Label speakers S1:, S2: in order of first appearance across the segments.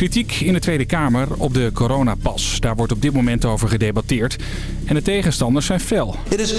S1: Kritiek in de Tweede Kamer op de coronapas. Daar wordt op dit moment over gedebatteerd. En de tegenstanders zijn fel.
S2: Het is 100%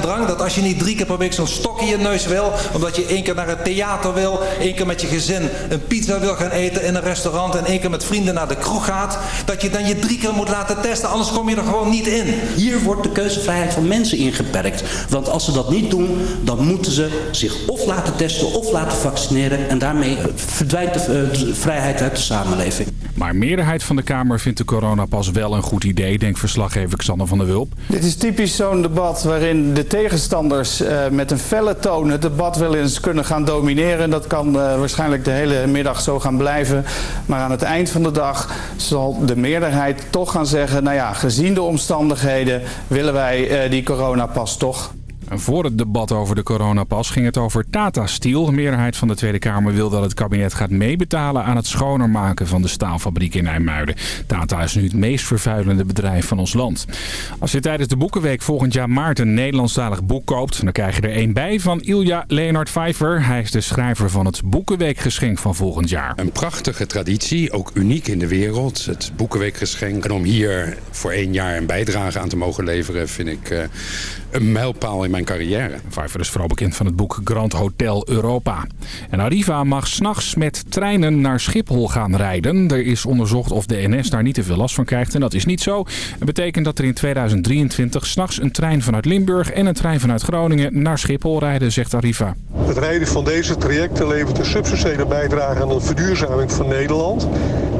S2: drang dat als je niet drie keer per week zo'n stok in je neus wil... omdat je één keer naar het theater wil, één keer met je gezin een pizza wil gaan eten in een restaurant... en één keer met vrienden naar de kroeg gaat... dat je dan je drie keer moet laten testen, anders kom je er gewoon niet in.
S3: Hier wordt de keuzevrijheid van mensen ingeperkt. Want als ze dat niet doen, dan moeten ze zich of laten testen of laten vaccineren... en daarmee verdwijnt de, de vrijheid uit de samenleving.
S1: Maar meerderheid van de Kamer vindt de coronapas wel een goed idee, denkt verslaggever Xander van der Wulp.
S4: Dit is typisch zo'n debat waarin de tegenstanders uh, met een felle toon het debat wel eens kunnen gaan domineren. Dat kan uh, waarschijnlijk de hele middag zo gaan blijven. Maar aan het eind van de dag zal de meerderheid toch gaan zeggen... nou ja, gezien de omstandigheden willen wij uh, die coronapas toch...
S1: Voor het debat over de coronapas ging het over Tata Steel. De meerderheid van de Tweede Kamer wil dat het kabinet gaat meebetalen aan het schoner maken van de staalfabriek in IJmuiden. Tata is nu het meest vervuilende bedrijf van ons land. Als je tijdens de Boekenweek volgend jaar maart een Nederlandstalig boek koopt, dan krijg je er één bij van Ilja Leonard Pfeiffer. Hij is de schrijver van het Boekenweekgeschenk van volgend jaar.
S5: Een prachtige traditie, ook uniek in de wereld. Het Boekenweekgeschenk. En om hier voor één jaar een bijdrage aan te mogen leveren, vind ik uh, een mijlpaal in mijn carrière.
S1: Pfeiffer is vooral bekend van het boek Grand Hotel Europa. En Arriva mag s'nachts met treinen naar Schiphol gaan rijden. Er is onderzocht of de NS daar niet te veel last van krijgt en dat is niet zo. Het betekent dat er in 2023 s'nachts een trein vanuit Limburg en een trein vanuit Groningen naar Schiphol rijden, zegt Arriva.
S6: Het rijden van deze trajecten levert een substantiële bijdrage aan de verduurzaming van Nederland.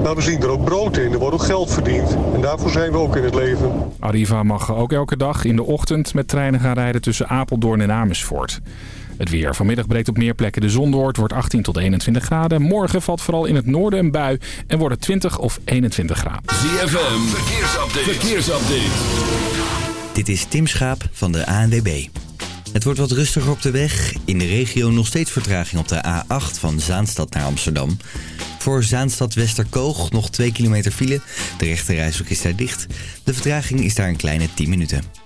S6: Maar we zien er ook brood in, er wordt ook geld verdiend. En daarvoor zijn we ook in het leven.
S1: Arriva mag ook elke dag in de ochtend met treinen gaan rijden tussen Apeldoorn en Amersfoort. Het weer. Vanmiddag breekt op meer plekken de zon door. Het wordt 18 tot 21 graden. Morgen valt vooral in het noorden een bui en wordt het 20 of 21 graden.
S7: ZFM. Verkeersupdate. Verkeersupdate.
S8: Dit is Tim Schaap van de ANWB. Het wordt wat rustiger op de weg. In de regio nog steeds vertraging op de A8 van Zaanstad naar Amsterdam. Voor Zaanstad Westerkoog nog 2 kilometer file. De rechterrijstrook is daar dicht. De vertraging is daar een kleine 10 minuten.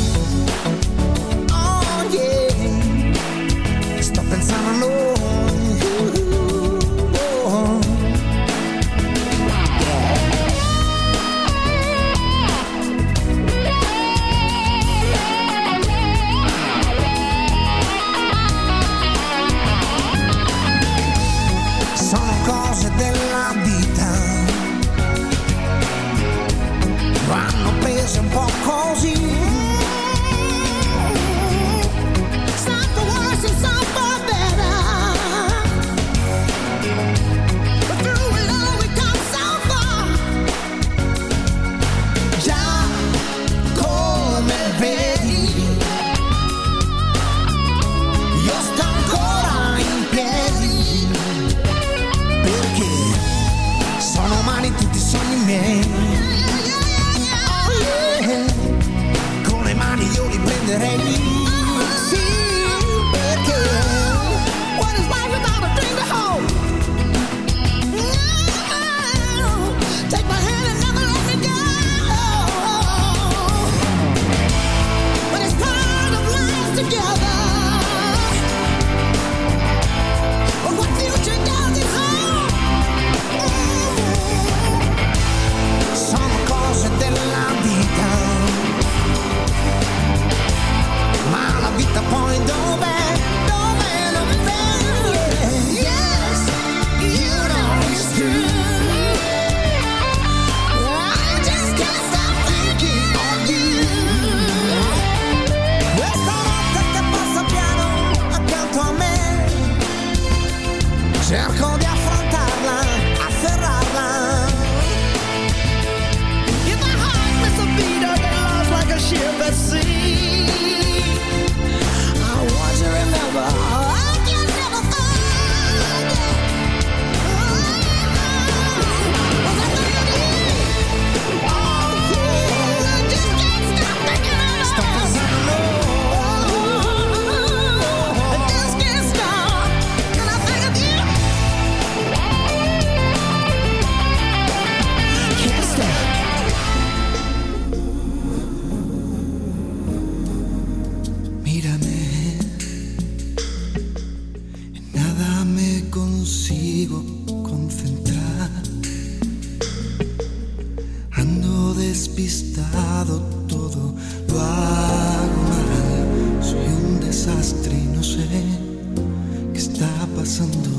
S9: pensando,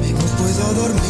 S9: me
S10: no puedo dormir.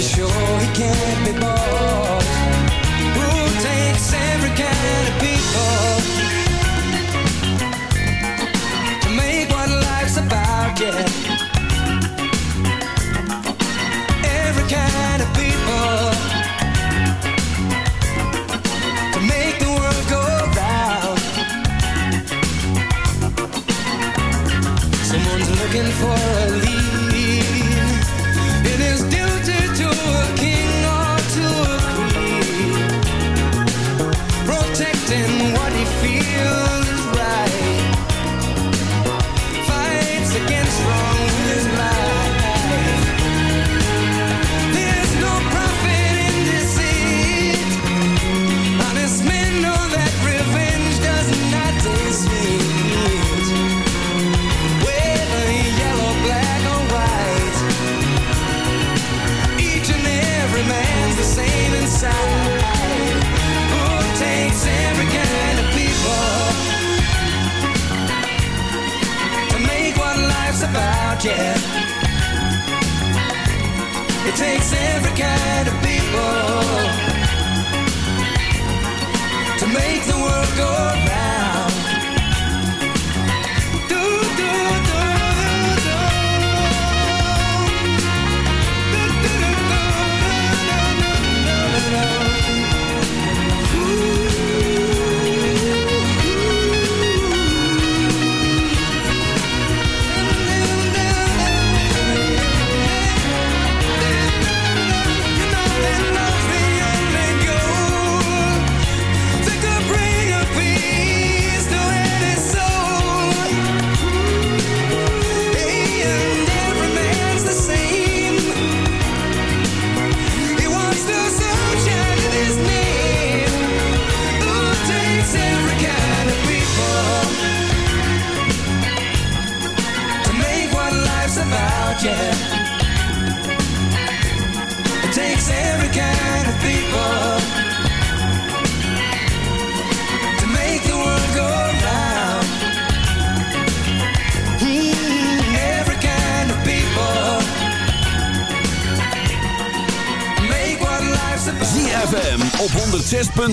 S11: sure he can't be bought.